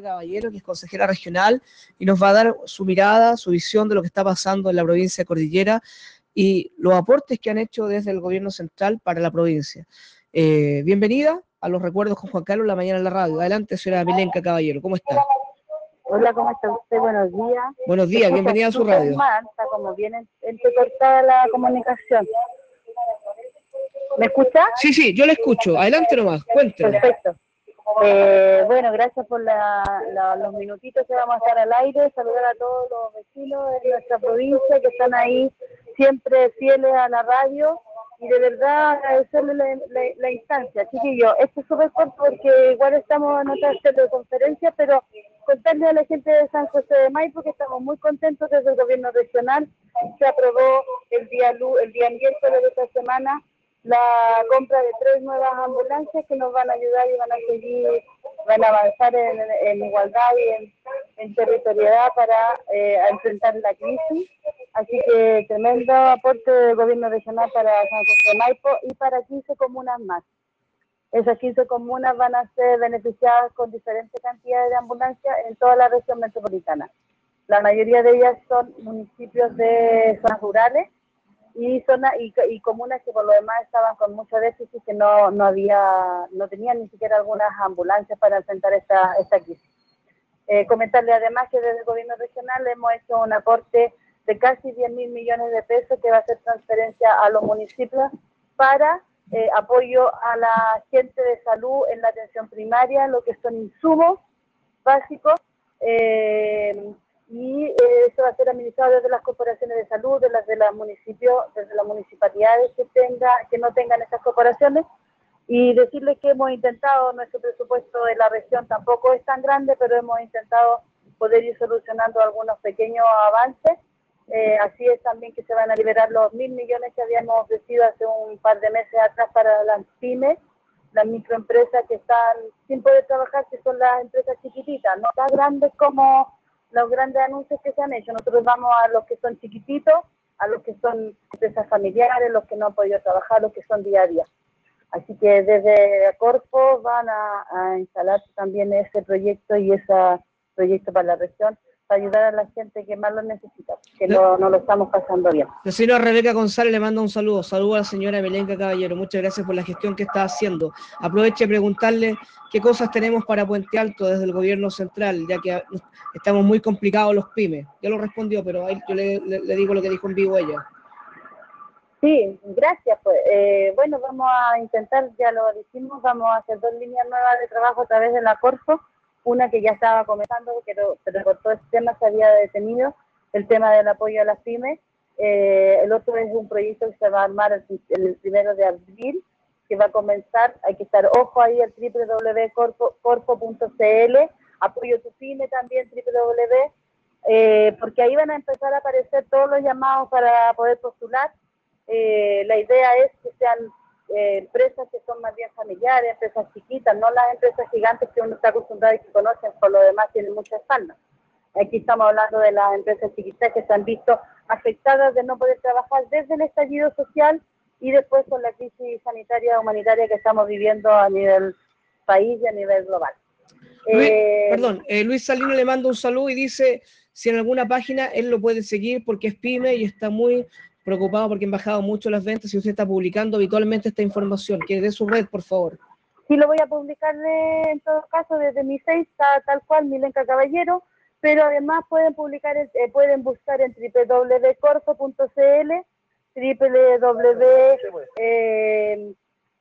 Caballero, que es consejera regional, y nos va a dar su mirada, su visión de lo que está pasando en la provincia de Cordillera y los aportes que han hecho desde el gobierno central para la provincia. Eh, bienvenida a los recuerdos con Juan Carlos la mañana en la radio. Adelante, señora Milenka Caballero, ¿cómo está? Hola, ¿cómo está usted? Buenos días. Buenos días, bienvenida a su radio. como bien entrecortada la comunicación. ¿Me escucha? Sí, sí, yo le escucho. Adelante nomás, cuénteme. Perfecto. Eh, bueno, gracias por los minutitos que vamos a estar al aire. Saludar a todos los vecinos de nuestra provincia que están ahí siempre fieles a la radio y de verdad agradecerle la, instancia. Así que yo, esto es súper corto porque igual estamos en otra conferencia, pero contarle a la gente de San José de Maipo que estamos muy contentos desde el gobierno regional. Se aprobó el día, el día miércoles de esta semana la compra de tres nuevas ambulancias que nos van a ayudar y van a seguir, van a avanzar en, igualdad y en, territorialidad para eh, enfrentar la crisis. Así que tremendo aporte del gobierno regional para San José de Maipo y para 15 comunas más. Esas 15 comunas van a ser beneficiadas con diferentes cantidades de ambulancias en toda la región metropolitana. La mayoría de ellas son municipios de zonas rurales y zonas y, comunas que por lo demás estaban con mucho déficit que no, no había no tenían ni siquiera algunas ambulancias para enfrentar esta, esta crisis. Eh, comentarle además que desde el gobierno regional hemos hecho un aporte de casi 10 mil millones de pesos que va a ser transferencia a los municipios para eh, apoyo a la gente de salud en la atención primaria, lo que son insumos básicos. Eh, y eh, eso va a ser administrado desde las corporaciones de salud, de las de los municipios, desde las municipalidades que tenga, que no tengan esas corporaciones, y decirles que hemos intentado, nuestro presupuesto de la región tampoco es tan grande, pero hemos intentado poder ir solucionando algunos pequeños avances. Eh, así es también que se van a liberar los mil millones que habíamos ofrecido hace un par de meses atrás para las pymes, las microempresas que están sin poder trabajar, que son las empresas chiquititas, no tan grandes como los grandes anuncios que se han hecho. Nosotros vamos a los que son chiquititos, a los que son empresas familiares, los que no han podido trabajar, los que son día a día. Así que desde Corpo van a, a instalar también ese proyecto y ese proyecto para la región para ayudar a la gente que más lo necesita, que no, no lo estamos pasando bien. La señora Rebeca González le manda un saludo. Saludo a la señora Belenca Caballero. Muchas gracias por la gestión que está haciendo. Aproveche de preguntarle qué cosas tenemos para Puente Alto desde el gobierno central, ya que estamos muy complicados los pymes. Ya lo respondió, pero ahí yo le, digo lo que dijo en vivo ella. Sí, gracias. Pues. Eh, bueno, vamos a intentar, ya lo dijimos, vamos a hacer dos líneas nuevas de trabajo a través de la Corfo una que ya estaba comenzando, pero, pero por todo este tema se había detenido, el tema del apoyo a las pymes. Eh, el otro es un proyecto que se va a armar el, primero de abril, que va a comenzar, hay que estar ojo ahí al www.corpo.cl, apoyo tu pyme también, www, eh, porque ahí van a empezar a aparecer todos los llamados para poder postular. Eh, la idea es que sean eh, empresas que son más bien familiares, empresas chiquitas, no las empresas gigantes que uno está acostumbrado y que conocen, por lo demás tienen mucha espalda. Aquí estamos hablando de las empresas chiquitas que se han visto afectadas de no poder trabajar desde el estallido social y después con la crisis sanitaria humanitaria que estamos viviendo a nivel país y a nivel global. Eh, perdón, eh, Luis Salino le manda un saludo y dice si en alguna página él lo puede seguir porque es pyme y está muy preocupado porque han bajado mucho las ventas y usted está publicando habitualmente esta información. Que de su red, por favor. Sí, lo voy a publicar en todo caso desde mi Facebook, tal cual, Milenka Caballero, pero además pueden publicar, eh, pueden buscar en www.corfo.cl, www, eh,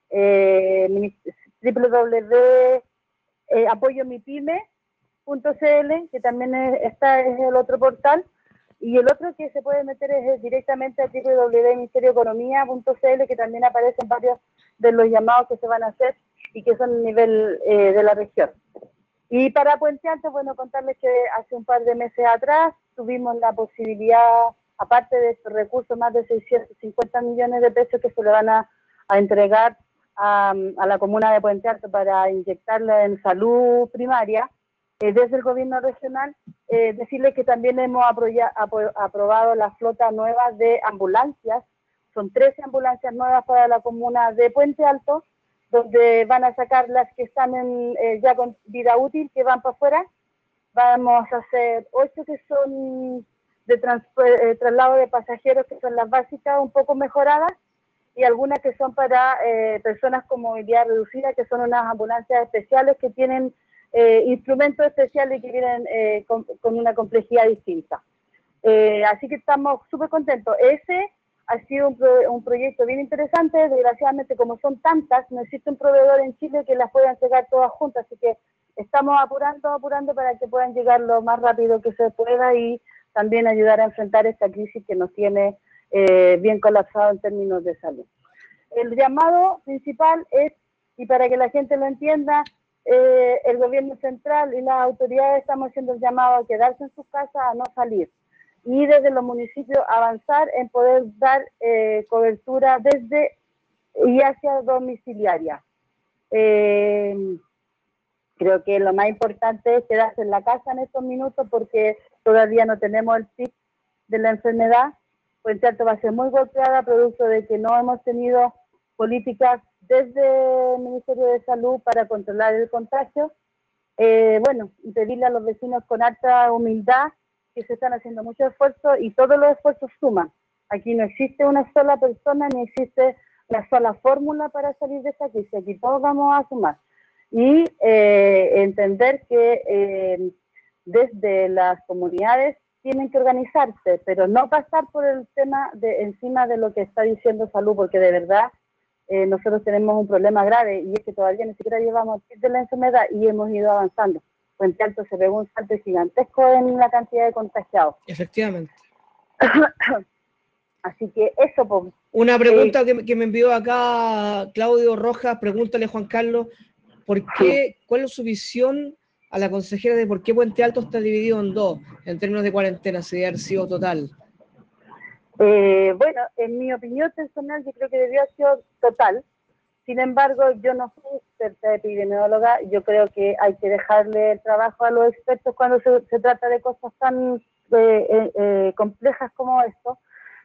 eh, www eh, apoyomipyme.cl, que también está es el otro portal, y el otro que se puede meter es directamente a www.ministerioeconomía.cl, que también aparecen varios de los llamados que se van a hacer y que son a nivel eh, de la región. Y para Puente Alto, bueno, contarles que hace un par de meses atrás tuvimos la posibilidad, aparte de estos recursos, más de 650 millones de pesos que se le van a, entregar a, a, la comuna de Puente Alto para inyectarla en salud primaria. Eh, desde el gobierno regional, eh, decirles que también hemos aprobado la flota nueva de ambulancias. Son 13 ambulancias nuevas para la comuna de Puente Alto, donde van a sacar las que están en, eh, ya con vida útil, que van para afuera, vamos a hacer ocho que son de eh, traslado de pasajeros, que son las básicas un poco mejoradas, y algunas que son para eh, personas con movilidad reducida, que son unas ambulancias especiales que tienen eh, instrumentos especiales que vienen con, una complejidad distinta. así que estamos súper contentos. Ese ha sido un, proyecto bien interesante, desgraciadamente como son tantas, no existe un proveedor en Chile que las puedan llegar todas juntas, así que estamos apurando, apurando para que puedan llegar lo más rápido que se pueda y también ayudar a enfrentar esta crisis que nos tiene eh, bien colapsado en términos de salud. El llamado principal es, y para que la gente lo entienda, eh, el gobierno central y las autoridades estamos haciendo el llamado a quedarse en sus casas, a no salir. Y desde los municipios avanzar en poder dar eh, cobertura desde y hacia domiciliaria. Creo que lo más importante es quedarse en la casa en estos minutos porque todavía no tenemos el pic de la enfermedad. Pues cierto va a ser muy golpeada producto de que no hemos tenido políticas desde el Ministerio de Salud para controlar el contagio. Eh, bueno, pedirle a los vecinos con alta humildad que se están haciendo mucho esfuerzo y todos los esfuerzos suman. Aquí no existe una sola persona ni existe una sola fórmula para salir de esta crisis. Aquí todos vamos a sumar y eh, entender que eh, desde las comunidades tienen que organizarse, pero no pasar por el tema de encima de lo que está diciendo salud, porque de verdad eh, nosotros tenemos un problema grave y es que todavía ni siquiera llevamos de la enfermedad y hemos ido avanzando. Puente Alto se ve un salto gigantesco en la cantidad de contagiados. Efectivamente. Así que eso. Pues, Una pregunta que, que, me envió acá Claudio Rojas, pregúntale Juan Carlos, ¿Por qué, ¿Cuál es su visión a la consejera de por qué Puente Alto está dividido en dos en términos de cuarentena, si debe haber sido total? Eh, bueno, en mi opinión personal, yo creo que debió haber total. Sin embargo, yo no soy experta epidemióloga. Yo creo que hay que dejarle el trabajo a los expertos cuando se, trata de cosas tan eh, eh, complejas como esto.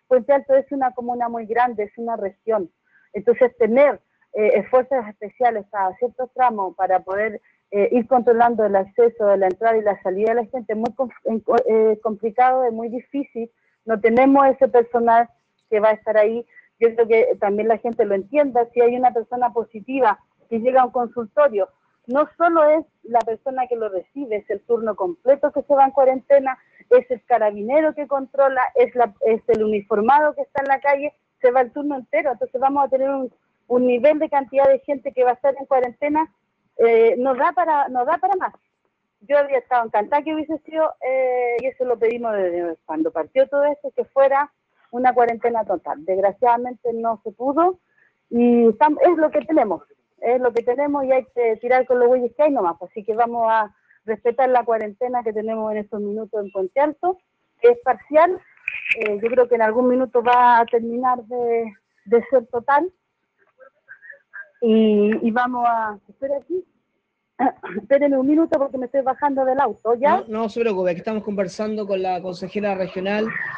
Puente Alto es una comuna muy grande, es una región. Entonces, tener eh, esfuerzos especiales a ciertos tramos para poder eh, ir controlando el acceso la entrada y la salida de la gente es muy eh, complicado, es muy difícil. No tenemos ese personal que va a estar ahí. Yo creo que también la gente lo entienda. Si hay una persona positiva que llega a un consultorio, no solo es la persona que lo recibe, es el turno completo que se va en cuarentena, es el carabinero que controla, es, la, es el uniformado que está en la calle, se va el turno entero. Entonces vamos a tener un, nivel de cantidad de gente que va a estar en cuarentena, eh, nos, da para, nos da para más. Yo habría estado encantada que hubiese sido, eh, y eso lo pedimos desde cuando partió todo esto, que fuera una cuarentena total. Desgraciadamente no se pudo y es lo que tenemos, es lo que tenemos y hay que tirar con los bueyes que hay nomás. Así que vamos a respetar la cuarentena que tenemos en estos minutos en Alto, que es parcial. Eh, yo creo que en algún minuto va a terminar de, de ser total y, vamos a... Espera aquí. Espérenme un minuto porque me estoy bajando del auto, ¿ya? No, no se preocupe, que estamos conversando con la consejera regional